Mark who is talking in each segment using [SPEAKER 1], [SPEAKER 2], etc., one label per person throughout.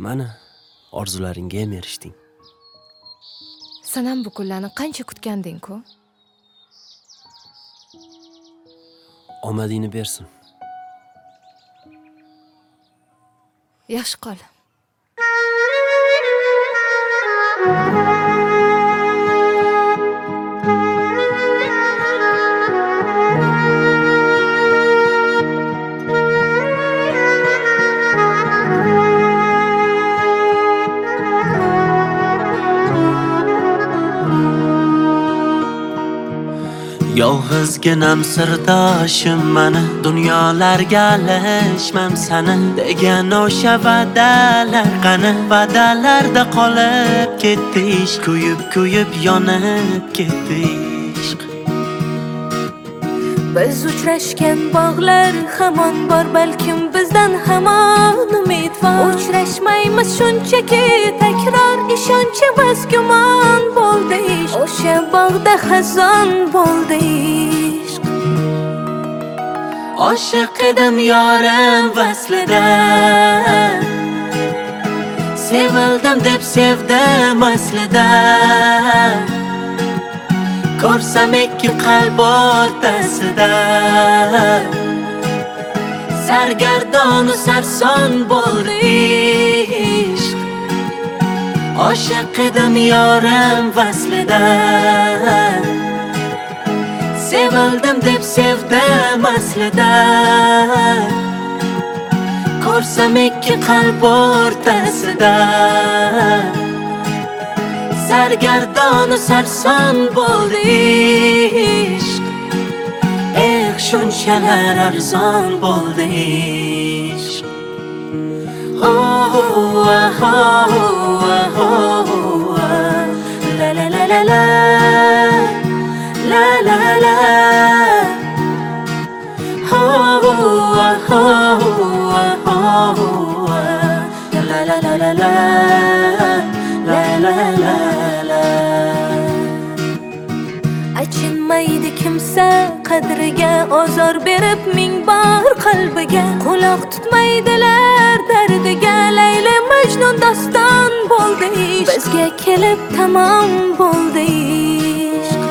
[SPEAKER 1] mana orzularingga ham erishding.
[SPEAKER 2] Sanam bu kunlarni qancha kutganding-ku?
[SPEAKER 1] Omadingni bersin.
[SPEAKER 2] Yaxshi qol
[SPEAKER 1] yolg'izginam sirdoshim mani dunyolarga alishmam sani degan o'sha va'dalar qani? Va'dalarda qolib ketdi ishq kuyib kuyib yonib ketdi ishq
[SPEAKER 3] Biz uchrashgan bog'lar hamon bor balkim bizdan hamon umid bor. Uchrashmaymiz shunchaki takror ishonchimiz gumon bo'l Yolda xəzan boldu eşq
[SPEAKER 1] Aşıq edim yarəm vəslədə Sevildim deb sevdim əslədə Ko'rsam ikki qalb o'rtasida Sargardonu sarson bo'ldi edim yorim vaslida Sevildim deb sevdim aslida Ko'rsam ikki qalb o'rtasida Sargardonu sarson bo'ldi ishq Eh shunchalar arzon bo'ldi ishq oh, oh, oh, oh, oh, la la la la. La la la la oh, oh, oh, oh, oh, la la la la la la la la la
[SPEAKER 3] Achinmaydi kimsa qadriga ozor berib ming bor qalbiga. Quloq tutmaydilar dardiga Layli Majnun doston bo'ldi ish Bizga kelib tamom bo'ldi ishq.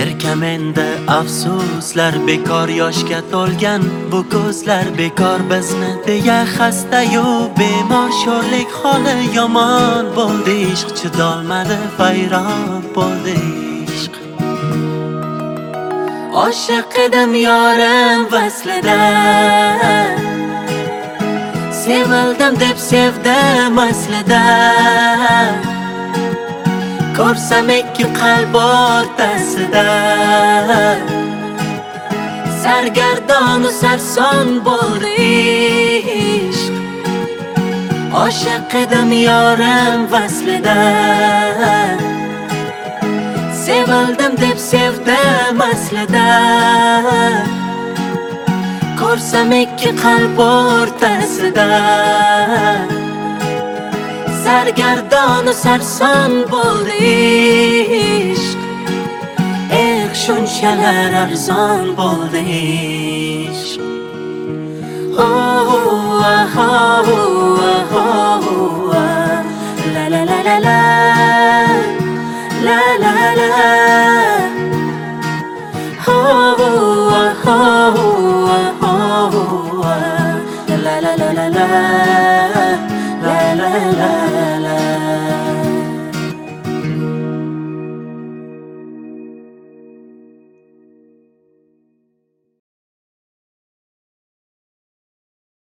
[SPEAKER 1] Erkamendi afsuslar bekor yoshga to'lgan bu ko'zlar bekor. Bizni deya xastayu bemor sho'rlik holi yomon bo'ldi ishq. Chidolmadi vayron bo'ldi ishq. Oshiq edim yorim vaslida sevildim deb sevdim aslida Ko'rsam ikki qalb o'rtasida Sargardonu sarson bo'ldi ishq Oshiq edim yorim vaslida Sevildim deb sevdim aslida Ko'rsam ikki qalb o'rtasida sargardonu sarson bo'ldi ishq Eh shunchalar arzon bo'ldi la la la la la